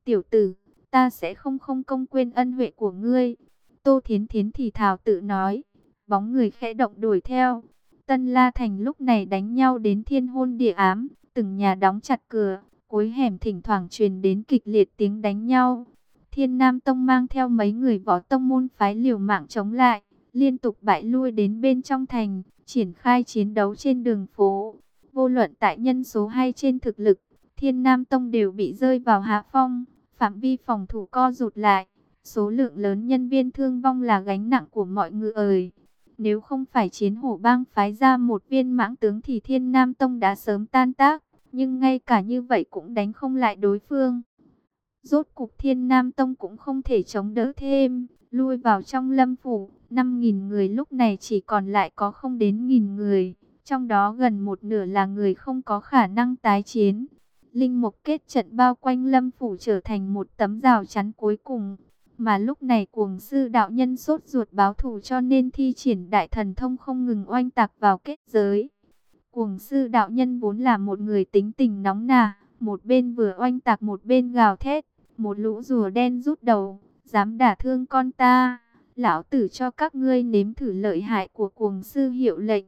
Tiểu tử, ta sẽ không không công quên ân huệ của ngươi. Tô Thiến Thiến thì thào tự nói, bóng người khẽ động đuổi theo. Tân La Thành lúc này đánh nhau đến thiên hôn địa ám, từng nhà đóng chặt cửa, cuối hẻm thỉnh thoảng truyền đến kịch liệt tiếng đánh nhau. Thiên Nam Tông mang theo mấy người võ tông môn phái liều mạng chống lại, liên tục bại lui đến bên trong thành, triển khai chiến đấu trên đường phố. Vô luận tại nhân số hay trên thực lực, Thiên Nam Tông đều bị rơi vào hạ phong, phạm vi phòng thủ co rụt lại. Số lượng lớn nhân viên thương vong là gánh nặng của mọi người ơi. Nếu không phải chiến hổ bang phái ra một viên mãng tướng thì Thiên Nam Tông đã sớm tan tác. Nhưng ngay cả như vậy cũng đánh không lại đối phương. Rốt cục Thiên Nam Tông cũng không thể chống đỡ thêm. Lui vào trong lâm phủ, 5.000 người lúc này chỉ còn lại có không đến nghìn người. Trong đó gần một nửa là người không có khả năng tái chiến. Linh mục kết trận bao quanh lâm phủ trở thành một tấm rào chắn cuối cùng. Mà lúc này cuồng sư đạo nhân sốt ruột báo thù cho nên thi triển đại thần thông không ngừng oanh tạc vào kết giới. Cuồng sư đạo nhân vốn là một người tính tình nóng nà, một bên vừa oanh tạc một bên gào thét, một lũ rùa đen rút đầu, dám đả thương con ta. Lão tử cho các ngươi nếm thử lợi hại của cuồng sư hiệu lệnh.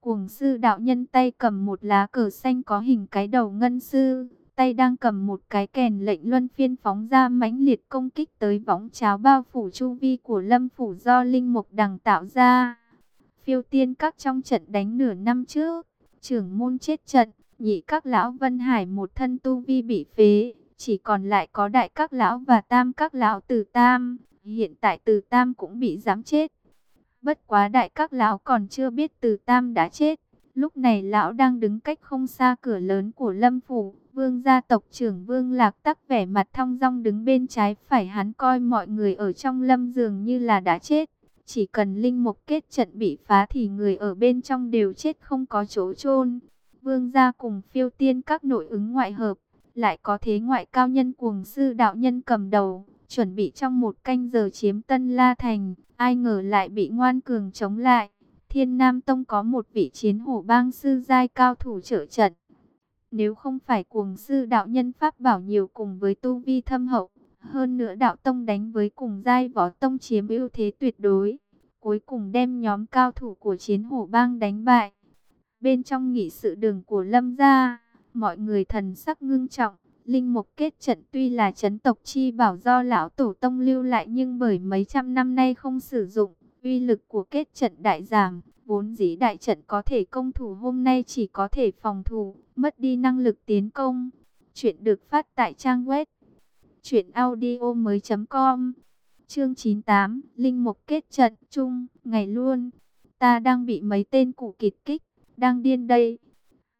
Cuồng sư đạo nhân tay cầm một lá cờ xanh có hình cái đầu ngân sư, tay đang cầm một cái kèn lệnh luân phiên phóng ra mãnh liệt công kích tới võng cháo bao phủ chu vi của lâm phủ do linh mục đằng tạo ra. Phiêu tiên các trong trận đánh nửa năm trước, trưởng môn chết trận, nhị các lão Vân Hải một thân tu vi bị phế, chỉ còn lại có đại các lão và tam các lão từ tam, hiện tại từ tam cũng bị giám chết. Bất quá đại các lão còn chưa biết từ tam đã chết, lúc này lão đang đứng cách không xa cửa lớn của lâm phủ, vương gia tộc trưởng vương lạc tắc vẻ mặt thong dong đứng bên trái phải hắn coi mọi người ở trong lâm dường như là đã chết. Chỉ cần linh mục kết trận bị phá thì người ở bên trong đều chết không có chỗ chôn. Vương gia cùng phiêu tiên các nội ứng ngoại hợp, lại có thế ngoại cao nhân cuồng sư đạo nhân cầm đầu, chuẩn bị trong một canh giờ chiếm Tân La Thành, ai ngờ lại bị ngoan cường chống lại. Thiên Nam Tông có một vị chiến hổ bang sư giai cao thủ trợ trận. Nếu không phải cuồng sư đạo nhân Pháp bảo nhiều cùng với tu vi thâm hậu, hơn nữa đạo tông đánh với cùng giai võ tông chiếm ưu thế tuyệt đối. Cuối cùng đem nhóm cao thủ của chiến hổ bang đánh bại. Bên trong nghị sự đường của Lâm gia, mọi người thần sắc ngưng trọng, Linh mục kết trận tuy là chấn tộc chi bảo do lão tổ tông lưu lại nhưng bởi mấy trăm năm nay không sử dụng, uy lực của kết trận đại giảm, vốn dĩ đại trận có thể công thủ hôm nay chỉ có thể phòng thủ, mất đi năng lực tiến công. Chuyện được phát tại trang web truyệnaudiomoi.com. Chương 98, Linh mục kết trận chung, ngày luôn. Ta đang bị mấy tên cụ kịt kích, đang điên đây.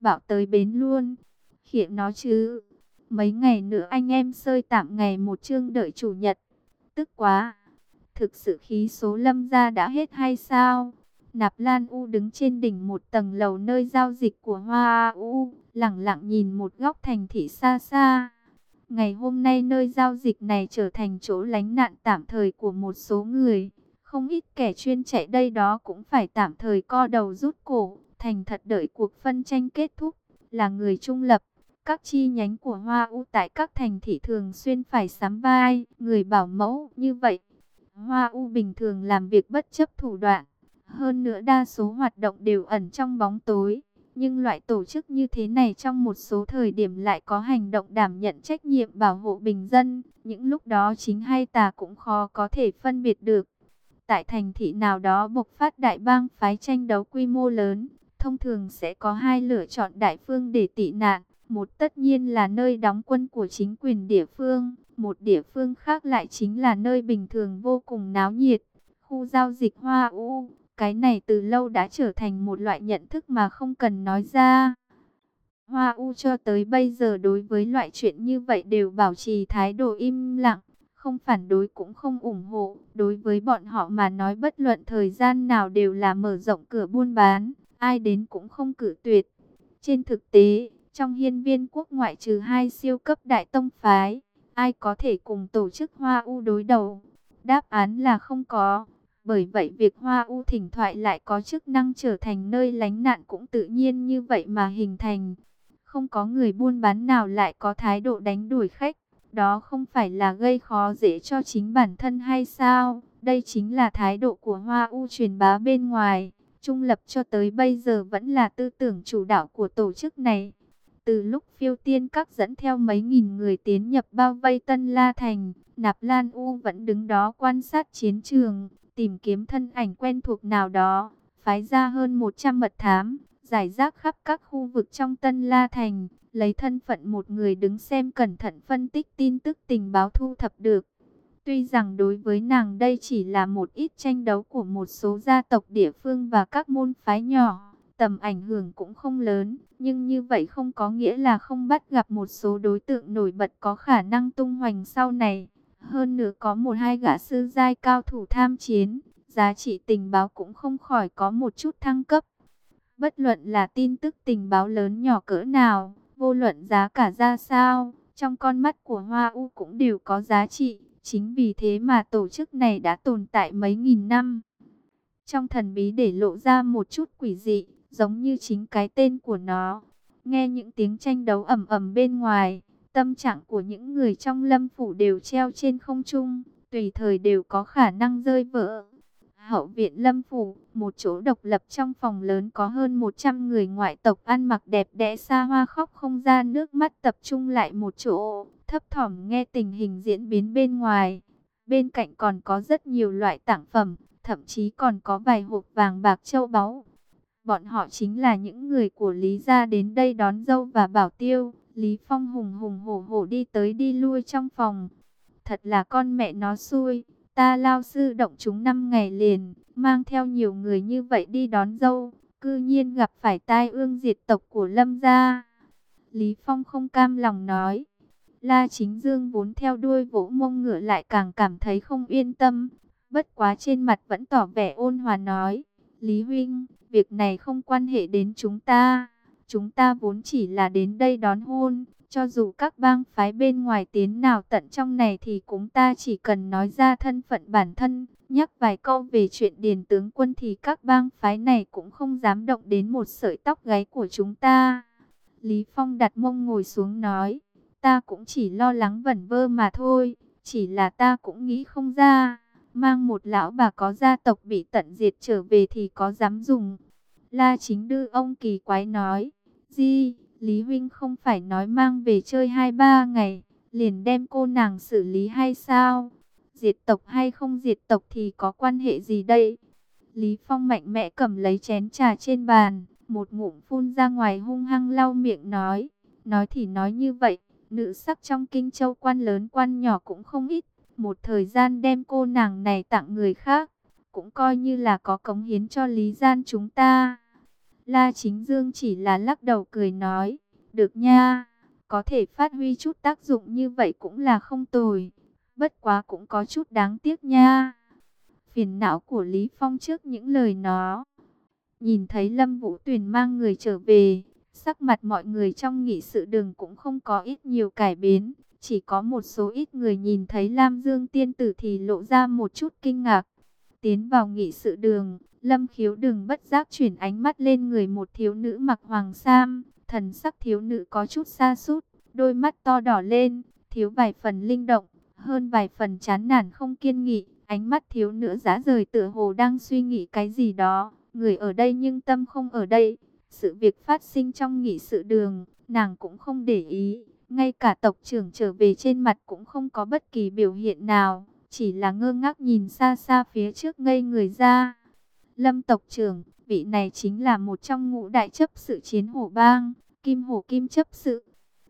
Bảo tới bến luôn. Hiện nó chứ. Mấy ngày nữa anh em sơi tạm ngày một chương đợi chủ nhật. Tức quá. Thực sự khí số lâm gia đã hết hay sao? Nạp Lan U đứng trên đỉnh một tầng lầu nơi giao dịch của Hoa U, lặng lặng nhìn một góc thành thị xa xa. Ngày hôm nay nơi giao dịch này trở thành chỗ lánh nạn tạm thời của một số người. Không ít kẻ chuyên chạy đây đó cũng phải tạm thời co đầu rút cổ, thành thật đợi cuộc phân tranh kết thúc, là người trung lập. Các chi nhánh của Hoa U tại các thành thị thường xuyên phải sắm vai, người bảo mẫu như vậy. Hoa U bình thường làm việc bất chấp thủ đoạn, hơn nữa đa số hoạt động đều ẩn trong bóng tối. Nhưng loại tổ chức như thế này trong một số thời điểm lại có hành động đảm nhận trách nhiệm bảo hộ bình dân. Những lúc đó chính hay tà cũng khó có thể phân biệt được. Tại thành thị nào đó bộc phát đại bang phái tranh đấu quy mô lớn, thông thường sẽ có hai lựa chọn đại phương để tị nạn. Một tất nhiên là nơi đóng quân của chính quyền địa phương, một địa phương khác lại chính là nơi bình thường vô cùng náo nhiệt, khu giao dịch Hoa U. Cái này từ lâu đã trở thành một loại nhận thức mà không cần nói ra. Hoa U cho tới bây giờ đối với loại chuyện như vậy đều bảo trì thái độ im lặng, không phản đối cũng không ủng hộ. Đối với bọn họ mà nói bất luận thời gian nào đều là mở rộng cửa buôn bán, ai đến cũng không cử tuyệt. Trên thực tế, trong hiên viên quốc ngoại trừ hai siêu cấp đại tông phái, ai có thể cùng tổ chức Hoa U đối đầu? Đáp án là không có. Bởi vậy việc Hoa U thỉnh thoại lại có chức năng trở thành nơi lánh nạn cũng tự nhiên như vậy mà hình thành. Không có người buôn bán nào lại có thái độ đánh đuổi khách. Đó không phải là gây khó dễ cho chính bản thân hay sao? Đây chính là thái độ của Hoa U truyền bá bên ngoài. Trung lập cho tới bây giờ vẫn là tư tưởng chủ đạo của tổ chức này. Từ lúc phiêu tiên các dẫn theo mấy nghìn người tiến nhập bao vây Tân La Thành, Nạp Lan U vẫn đứng đó quan sát chiến trường, tìm kiếm thân ảnh quen thuộc nào đó, phái ra hơn 100 mật thám, giải rác khắp các khu vực trong Tân La Thành, lấy thân phận một người đứng xem cẩn thận phân tích tin tức tình báo thu thập được. Tuy rằng đối với nàng đây chỉ là một ít tranh đấu của một số gia tộc địa phương và các môn phái nhỏ, tầm ảnh hưởng cũng không lớn, nhưng như vậy không có nghĩa là không bắt gặp một số đối tượng nổi bật có khả năng tung hoành sau này. Hơn nữa có một hai gã sư giai cao thủ tham chiến, giá trị tình báo cũng không khỏi có một chút thăng cấp. Bất luận là tin tức tình báo lớn nhỏ cỡ nào, vô luận giá cả ra sao, trong con mắt của Hoa U cũng đều có giá trị. Chính vì thế mà tổ chức này đã tồn tại mấy nghìn năm. Trong thần bí để lộ ra một chút quỷ dị, giống như chính cái tên của nó. Nghe những tiếng tranh đấu ầm ầm bên ngoài, Tâm trạng của những người trong lâm phủ đều treo trên không trung, tùy thời đều có khả năng rơi vỡ. Hậu viện lâm phủ, một chỗ độc lập trong phòng lớn có hơn 100 người ngoại tộc ăn mặc đẹp đẽ xa hoa khóc không ra nước mắt tập trung lại một chỗ, thấp thỏm nghe tình hình diễn biến bên ngoài. Bên cạnh còn có rất nhiều loại tặng phẩm, thậm chí còn có vài hộp vàng bạc châu báu. Bọn họ chính là những người của Lý gia đến đây đón dâu và bảo tiêu. Lý Phong hùng hùng hổ hổ đi tới đi lui trong phòng. Thật là con mẹ nó xui, ta lao sư động chúng năm ngày liền, mang theo nhiều người như vậy đi đón dâu, cư nhiên gặp phải tai ương diệt tộc của Lâm gia. Lý Phong không cam lòng nói. La Chính Dương vốn theo đuôi vỗ mông ngựa lại càng cảm thấy không yên tâm, bất quá trên mặt vẫn tỏ vẻ ôn hòa nói, Lý Huynh, việc này không quan hệ đến chúng ta. Chúng ta vốn chỉ là đến đây đón hôn, cho dù các bang phái bên ngoài tiến nào tận trong này thì cũng ta chỉ cần nói ra thân phận bản thân, nhắc vài câu về chuyện điền tướng quân thì các bang phái này cũng không dám động đến một sợi tóc gáy của chúng ta. Lý Phong đặt mông ngồi xuống nói, ta cũng chỉ lo lắng vẩn vơ mà thôi, chỉ là ta cũng nghĩ không ra, mang một lão bà có gia tộc bị tận diệt trở về thì có dám dùng. La chính đưa ông kỳ quái nói, Di, Lý Huynh không phải nói mang về chơi hai ba ngày, liền đem cô nàng xử lý hay sao? Diệt tộc hay không diệt tộc thì có quan hệ gì đây? Lý Phong mạnh mẽ cầm lấy chén trà trên bàn, một ngụm phun ra ngoài hung hăng lau miệng nói. Nói thì nói như vậy, nữ sắc trong kinh châu quan lớn quan nhỏ cũng không ít. Một thời gian đem cô nàng này tặng người khác, cũng coi như là có cống hiến cho lý gian chúng ta. La Chính Dương chỉ là lắc đầu cười nói, được nha, có thể phát huy chút tác dụng như vậy cũng là không tồi, bất quá cũng có chút đáng tiếc nha. Phiền não của Lý Phong trước những lời nó, nhìn thấy Lâm Vũ Tuyền mang người trở về, sắc mặt mọi người trong nghị sự đường cũng không có ít nhiều cải biến, chỉ có một số ít người nhìn thấy Lam Dương tiên tử thì lộ ra một chút kinh ngạc. Tiến vào nghị sự đường, Lâm khiếu đừng bất giác chuyển ánh mắt lên người một thiếu nữ mặc hoàng sam. Thần sắc thiếu nữ có chút xa sút đôi mắt to đỏ lên, thiếu vài phần linh động, hơn vài phần chán nản không kiên nghị. Ánh mắt thiếu nữ giá rời tựa hồ đang suy nghĩ cái gì đó. Người ở đây nhưng tâm không ở đây. Sự việc phát sinh trong nghị sự đường, nàng cũng không để ý. Ngay cả tộc trưởng trở về trên mặt cũng không có bất kỳ biểu hiện nào. Chỉ là ngơ ngác nhìn xa xa phía trước ngây người ra. Lâm tộc trưởng, vị này chính là một trong ngũ đại chấp sự chiến hổ bang, kim hổ kim chấp sự.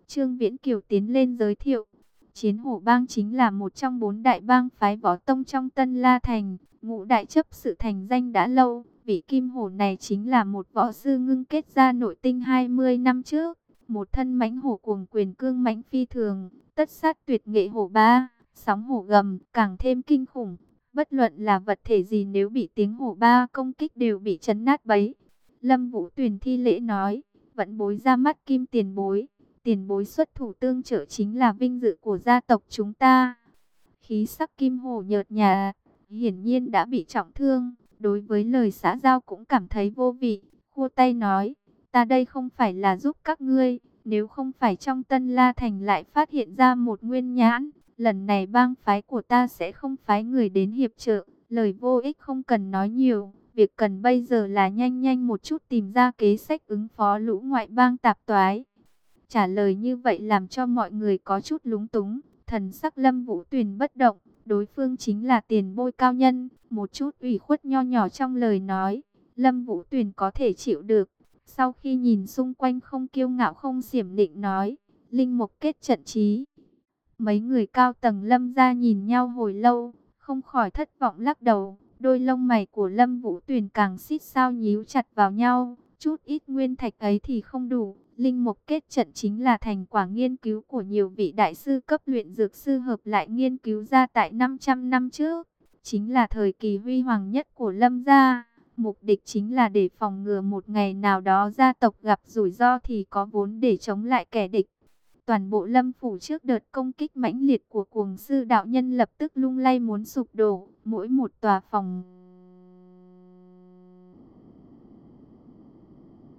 Trương Viễn Kiều tiến lên giới thiệu. Chiến hổ bang chính là một trong bốn đại bang phái võ tông trong Tân La Thành. Ngũ đại chấp sự thành danh đã lâu. Vị kim hổ này chính là một võ sư ngưng kết ra nội tinh 20 năm trước. Một thân mãnh hổ cuồng quyền cương mãnh phi thường, tất sát tuyệt nghệ hổ ba, sóng hổ gầm, càng thêm kinh khủng. Bất luận là vật thể gì nếu bị tiếng hổ ba công kích đều bị chấn nát bấy. Lâm Vũ Tuyền thi lễ nói, vẫn bối ra mắt kim tiền bối. Tiền bối xuất thủ tương trợ chính là vinh dự của gia tộc chúng ta. Khí sắc kim hổ nhợt nhạt, hiển nhiên đã bị trọng thương. Đối với lời xã giao cũng cảm thấy vô vị. Khua tay nói, ta đây không phải là giúp các ngươi. Nếu không phải trong tân la thành lại phát hiện ra một nguyên nhãn lần này bang phái của ta sẽ không phái người đến hiệp trợ, lời vô ích không cần nói nhiều, việc cần bây giờ là nhanh nhanh một chút tìm ra kế sách ứng phó lũ ngoại bang tạp toái. Trả lời như vậy làm cho mọi người có chút lúng túng, thần sắc lâm vũ tuyền bất động, đối phương chính là tiền bôi cao nhân, một chút ủy khuất nho nhỏ trong lời nói, lâm vũ tuyền có thể chịu được. Sau khi nhìn xung quanh không kiêu ngạo không xiểm định nói, Linh Mục kết trận trí, Mấy người cao tầng lâm ra nhìn nhau hồi lâu, không khỏi thất vọng lắc đầu. Đôi lông mày của Lâm Vũ Tuyền càng xít sao nhíu chặt vào nhau. Chút ít nguyên thạch ấy thì không đủ. Linh mục kết trận chính là thành quả nghiên cứu của nhiều vị đại sư cấp luyện dược sư hợp lại nghiên cứu ra tại 500 năm trước. Chính là thời kỳ huy hoàng nhất của Lâm gia. Mục đích chính là để phòng ngừa một ngày nào đó gia tộc gặp rủi ro thì có vốn để chống lại kẻ địch. Toàn bộ lâm phủ trước đợt công kích mãnh liệt của cuồng sư đạo nhân lập tức lung lay muốn sụp đổ. Mỗi một tòa phòng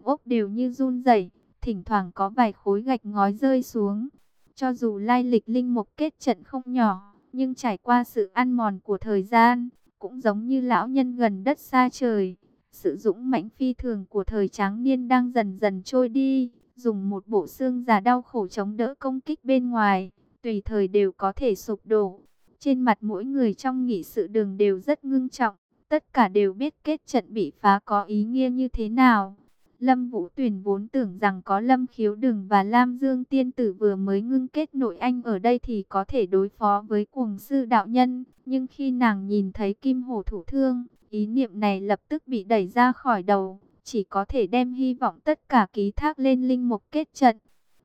ốc đều như run rẩy, thỉnh thoảng có vài khối gạch ngói rơi xuống. Cho dù lai lịch linh mục kết trận không nhỏ, nhưng trải qua sự ăn mòn của thời gian, cũng giống như lão nhân gần đất xa trời. Sự dũng mãnh phi thường của thời tráng niên đang dần dần trôi đi dùng một bộ xương già đau khổ chống đỡ công kích bên ngoài, tùy thời đều có thể sụp đổ. Trên mặt mỗi người trong nghị sự đường đều rất ngưng trọng, tất cả đều biết kết trận bị phá có ý nghĩa như thế nào. Lâm Vũ Tuyền vốn tưởng rằng có Lâm Khiếu Đừng và Lam Dương Tiên Tử vừa mới ngưng kết nội anh ở đây thì có thể đối phó với cuồng sư đạo nhân. Nhưng khi nàng nhìn thấy Kim Hổ thủ thương, ý niệm này lập tức bị đẩy ra khỏi đầu chỉ có thể đem hy vọng tất cả ký thác lên linh mục kết trận.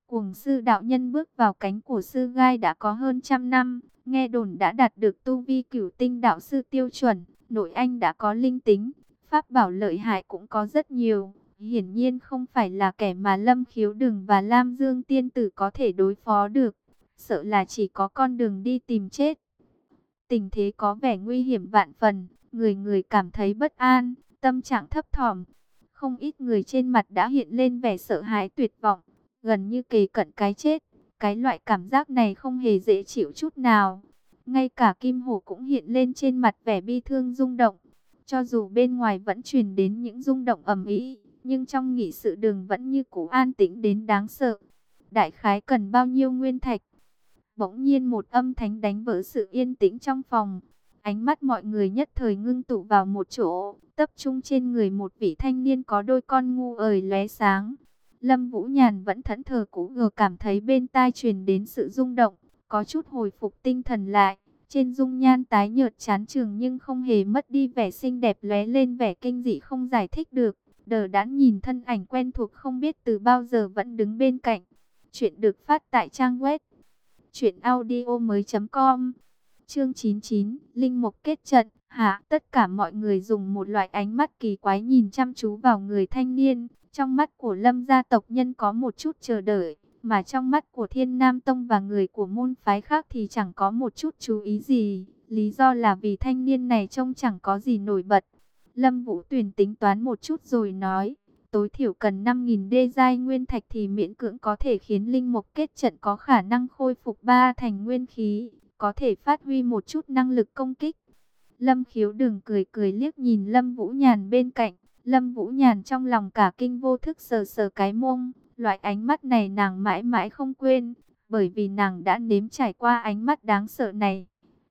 Cuồng sư đạo nhân bước vào cánh của sư gai đã có hơn trăm năm, nghe đồn đã đạt được tu vi cửu tinh đạo sư tiêu chuẩn, nội anh đã có linh tính, pháp bảo lợi hại cũng có rất nhiều. Hiển nhiên không phải là kẻ mà Lâm Khiếu Đừng và Lam Dương Tiên Tử có thể đối phó được, sợ là chỉ có con đường đi tìm chết. Tình thế có vẻ nguy hiểm vạn phần, người người cảm thấy bất an, tâm trạng thấp thỏm, không ít người trên mặt đã hiện lên vẻ sợ hãi tuyệt vọng, gần như kề cận cái chết. Cái loại cảm giác này không hề dễ chịu chút nào. Ngay cả Kim Hổ cũng hiện lên trên mặt vẻ bi thương rung động. Cho dù bên ngoài vẫn truyền đến những rung động ầm ĩ, nhưng trong nghị sự đường vẫn như cũ an tĩnh đến đáng sợ. Đại khái cần bao nhiêu nguyên thạch? Bỗng nhiên một âm thanh đánh vỡ sự yên tĩnh trong phòng. Ánh mắt mọi người nhất thời ngưng tụ vào một chỗ, tập trung trên người một vị thanh niên có đôi con ngu ời lóe sáng. Lâm Vũ Nhàn vẫn thẫn thờ cũ ngờ cảm thấy bên tai truyền đến sự rung động, có chút hồi phục tinh thần lại. Trên dung nhan tái nhợt chán trường nhưng không hề mất đi vẻ xinh đẹp lóe lên vẻ kinh dị không giải thích được. Đờ đãn nhìn thân ảnh quen thuộc không biết từ bao giờ vẫn đứng bên cạnh. Chuyện được phát tại trang web truyệnaudiomoi.com. Chương 99, Linh mục kết trận. Hạ, tất cả mọi người dùng một loại ánh mắt kỳ quái nhìn chăm chú vào người thanh niên. Trong mắt của Lâm gia tộc nhân có một chút chờ đợi, mà trong mắt của Thiên Nam Tông và người của môn phái khác thì chẳng có một chút chú ý gì. Lý do là vì thanh niên này trông chẳng có gì nổi bật. Lâm Vũ Tuyền tính toán một chút rồi nói, tối thiểu cần 5.000 đê giai nguyên thạch thì miễn cưỡng có thể khiến linh mục kết trận có khả năng khôi phục ba thành nguyên khí, có thể phát huy một chút năng lực công kích. Lâm khiếu đừng cười cười liếc nhìn Lâm Vũ Nhàn bên cạnh, Lâm Vũ Nhàn trong lòng cả kinh vô thức sờ sờ cái mông, loại ánh mắt này nàng mãi mãi không quên, bởi vì nàng đã nếm trải qua ánh mắt đáng sợ này.